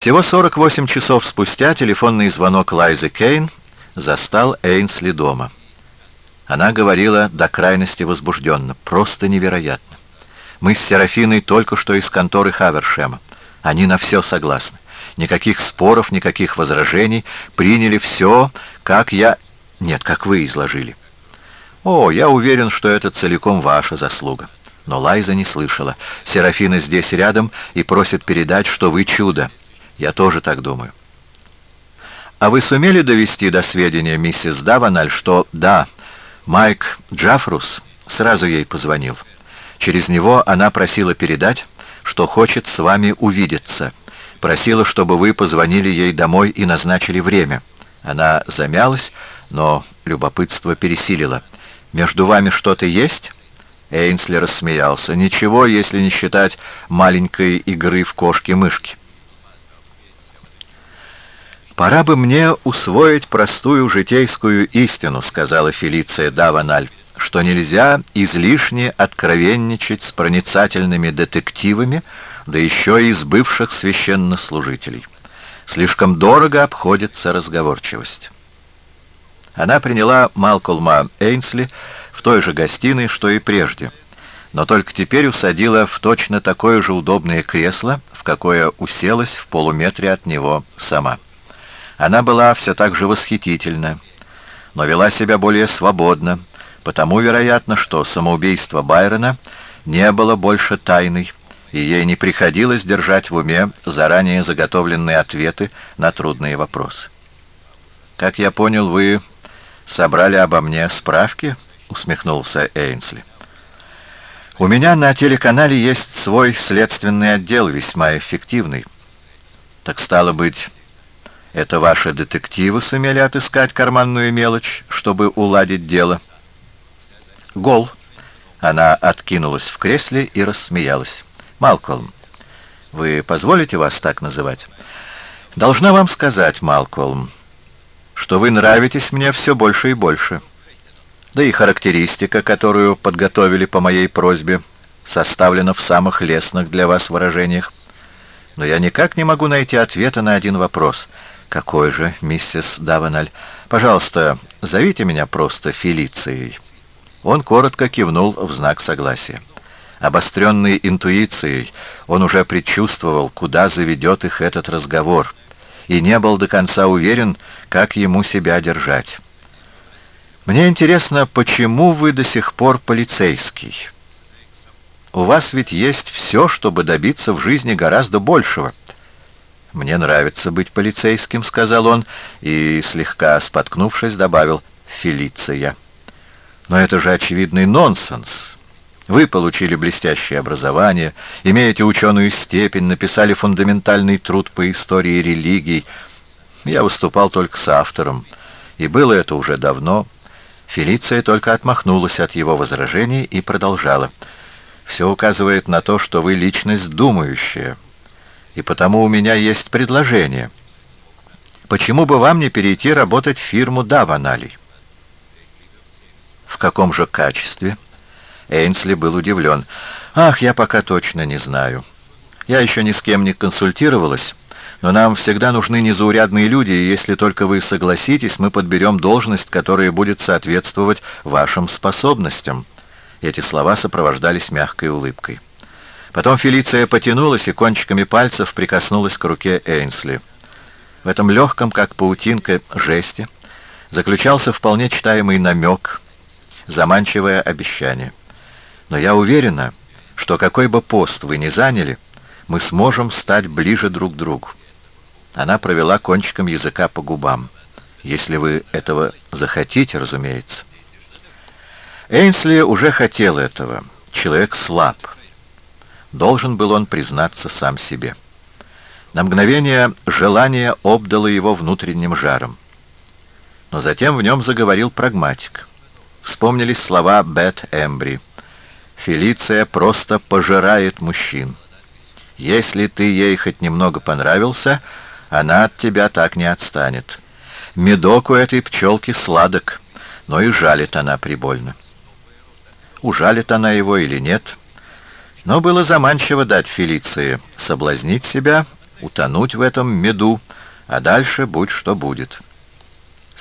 Всего 48 часов спустя телефонный звонок Лайзы Кейн застал Эйнсли дома. Она говорила до крайности возбужденно. Просто невероятно. Мы с Серафиной только что из конторы Хавершема. Они на все согласны. Никаких споров, никаких возражений. Приняли все, как я... Нет, как вы изложили. О, я уверен, что это целиком ваша заслуга. Но Лайза не слышала. Серафина здесь рядом и просит передать, что вы чудо. Я тоже так думаю. А вы сумели довести до сведения миссис Даваналь, что да, Майк Джафрус сразу ей позвонил. Через него она просила передать, что хочет с вами увидеться. Просила, чтобы вы позвонили ей домой и назначили время. Она замялась, но любопытство пересилило. «Между вами что-то есть?» Эйнсли рассмеялся. «Ничего, если не считать маленькой игры в кошки-мышки». «Пора бы мне усвоить простую житейскую истину», — сказала Фелиция Даваналь, «что нельзя излишне откровенничать с проницательными детективами, да еще и из бывших священнослужителей. Слишком дорого обходится разговорчивость». Она приняла Малкольма Эйнсли в той же гостиной, что и прежде, но только теперь усадила в точно такое же удобное кресло, в какое уселась в полуметре от него сама. Она была все так же восхитительна, но вела себя более свободно, потому, вероятно, что самоубийство Байрона не было больше тайной, и ей не приходилось держать в уме заранее заготовленные ответы на трудные вопросы. «Как я понял, вы собрали обо мне справки?» — усмехнулся Эйнсли. «У меня на телеканале есть свой следственный отдел, весьма эффективный. Так стало быть, это ваши детективы сумели отыскать карманную мелочь, чтобы уладить дело. Гол. Она откинулась в кресле и рассмеялась. Малкольм, вы позволите вас так называть? Должна вам сказать, Малкольм, что вы нравитесь мне все больше и больше. Да и характеристика, которую подготовили по моей просьбе, составлена в самых лестных для вас выражениях. Но я никак не могу найти ответа на один вопрос — «Какой же, миссис Даваналь? Пожалуйста, зовите меня просто Фелицией». Он коротко кивнул в знак согласия. Обостренный интуицией, он уже предчувствовал, куда заведет их этот разговор, и не был до конца уверен, как ему себя держать. «Мне интересно, почему вы до сих пор полицейский? У вас ведь есть все, чтобы добиться в жизни гораздо большего». «Мне нравится быть полицейским», — сказал он, и, слегка споткнувшись, добавил «Фелиция». «Но это же очевидный нонсенс. Вы получили блестящее образование, имеете ученую степень, написали фундаментальный труд по истории религий. Я выступал только с автором, и было это уже давно». Фелиция только отмахнулась от его возражений и продолжала. «Все указывает на то, что вы личность думающая» и потому у меня есть предложение. Почему бы вам не перейти работать в фирму Даванали? В каком же качестве? Эйнсли был удивлен. Ах, я пока точно не знаю. Я еще ни с кем не консультировалась, но нам всегда нужны незаурядные люди, и если только вы согласитесь, мы подберем должность, которая будет соответствовать вашим способностям. Эти слова сопровождались мягкой улыбкой. Потом Фелиция потянулась и кончиками пальцев прикоснулась к руке Эйнсли. В этом легком, как паутинка, жесте заключался вполне читаемый намек, заманчивое обещание. Но я уверена, что какой бы пост вы ни заняли, мы сможем стать ближе друг к другу. Она провела кончиком языка по губам. Если вы этого захотите, разумеется. Эйнсли уже хотел этого. Человек слаб. Должен был он признаться сам себе. На мгновение желание обдало его внутренним жаром. Но затем в нем заговорил прагматик. Вспомнились слова Бет Эмбри. «Фелиция просто пожирает мужчин. Если ты ей хоть немного понравился, она от тебя так не отстанет. Медок у этой пчелки сладок, но и жалит она прибольно. Ужалит она его или нет — но было заманчиво дать Фелиции соблазнить себя утонуть в этом меду, а дальше будь что будет».